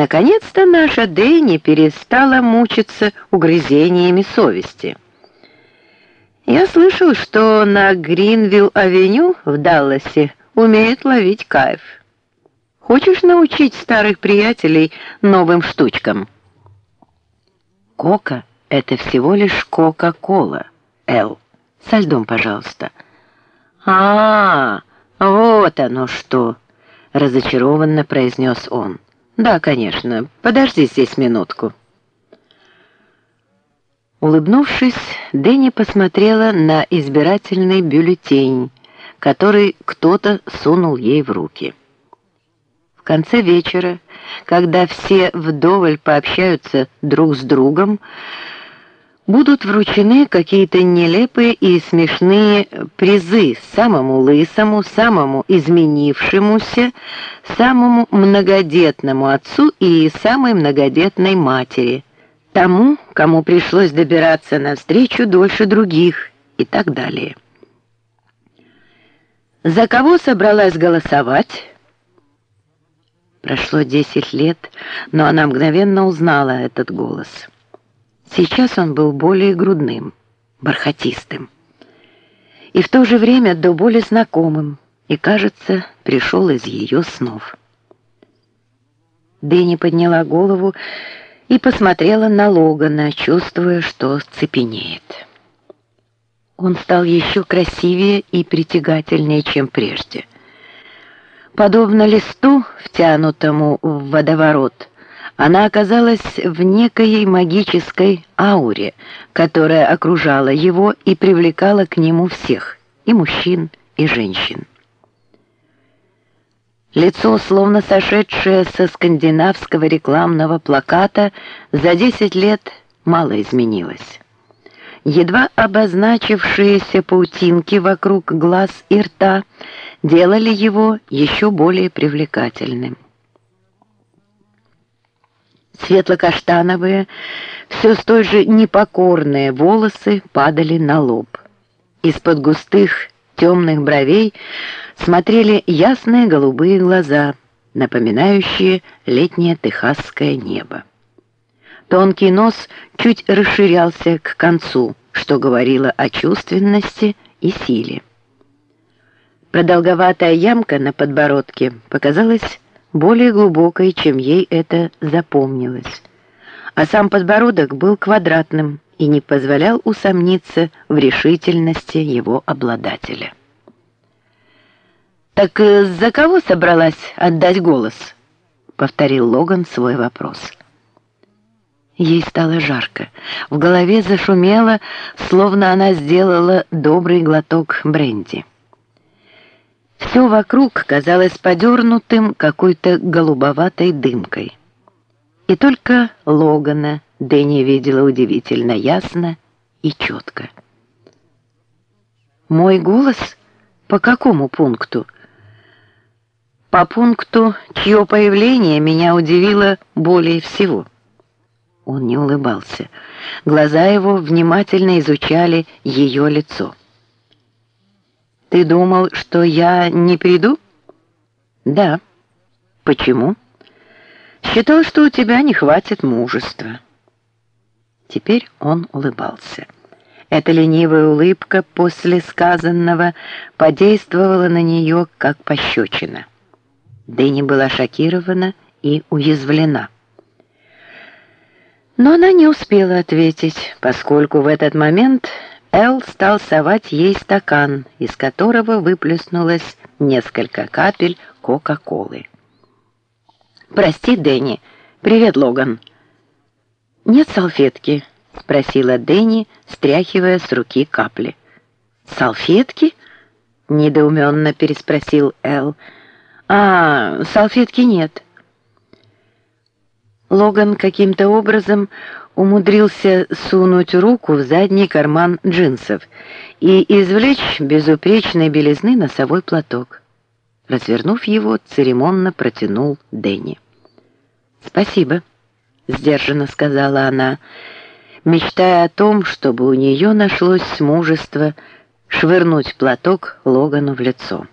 Наконец-то наша Дэнни перестала мучиться угрызениями совести. Я слышал, что на Гринвилл-авеню в Далласе умеют ловить кайф. Хочешь научить старых приятелей новым штучкам? Кока — это всего лишь Кока-Кола, Эл. Со льдом, пожалуйста. А, -а, -а вот оно что, разочарованно произнес он. Да, конечно. Подожди здесь минутку. Улыбнувшись, Дэнни посмотрела на избирательный бюллетень, который кто-то сунул ей в руки. В конце вечера, когда все вдоволь пообщаются друг с другом, будут вручены какие-то нелепые и смешные призы самому лысому, самому изменившемуся, самому многодетному отцу и самой многодетной матери, тому, кому пришлось добираться навстречу дольше других и так далее. За кого собралась голосовать? Прошло десять лет, но она мгновенно узнала этот голос. Сейчас он был более грудным, бархатистым. И в то же время до боли знакомым, и, кажется, пришел из ее снов. Дэнни подняла голову и посмотрела на Логана, чувствуя, что цепенеет. Он стал еще красивее и притягательнее, чем прежде. Подобно листу, втянутому в водоворот, она оказалась в некой магической ауре, которая окружала его и привлекала к нему всех, и мужчин, и женщин. Лицо, словно сошедшее со скандинавского рекламного плаката, за десять лет мало изменилось. Едва обозначившиеся паутинки вокруг глаз и рта делали его еще более привлекательным. Светло-каштановые, все столь же непокорные волосы падали на лоб. Из-под густых темных бровей смотрели ясные голубые глаза, напоминающие летнее техасское небо. Тонкий нос чуть расширялся к концу, что говорило о чувственности и силе. Продолговатая ямка на подбородке показалась более глубокой, чем ей это запомнилось. А сам подбородок был квадратным и не позволял усомниться в решительности его обладателя. «Так э, за кого собралась отдать голос?» — повторил Логан свой вопрос. Ей стало жарко. В голове зашумело, словно она сделала добрый глоток бренди. Все вокруг казалось подернутым какой-то голубоватой дымкой. И только Логана Дэнни видела удивительно ясно и четко. «Мой голос? По какому пункту?» «По пункту, чье появление меня удивило более всего». Он не улыбался. Глаза его внимательно изучали ее лицо. Ты думал, что я не приду? Да. Почему? Считал, что у тебя не хватит мужества. Теперь он улыбался. Эта ленивая улыбка после сказанного подействовала на нее как пощечина. Дэнни была шокирована и уязвлена. Но она не успела ответить, поскольку в этот момент Эл стал совать ей стакан, из которого выплеснулось несколько капель Кока-Колы. «Прости, Дэнни. Привет, Логан». «Нет салфетки?» — спросила Дэнни, стряхивая с руки капли. «Салфетки?» — недоуменно переспросил Эл. «А, салфетки нет». Логан каким-то образом умудрился сунуть руку в задний карман джинсов и извлечь безупречной белизны носовой платок. Развернув его, церемонно протянул Дэнни. «Спасибо», — сдержанно сказала она, мечтая о том, чтобы у нее нашлось мужество швырнуть платок Логану в лицо.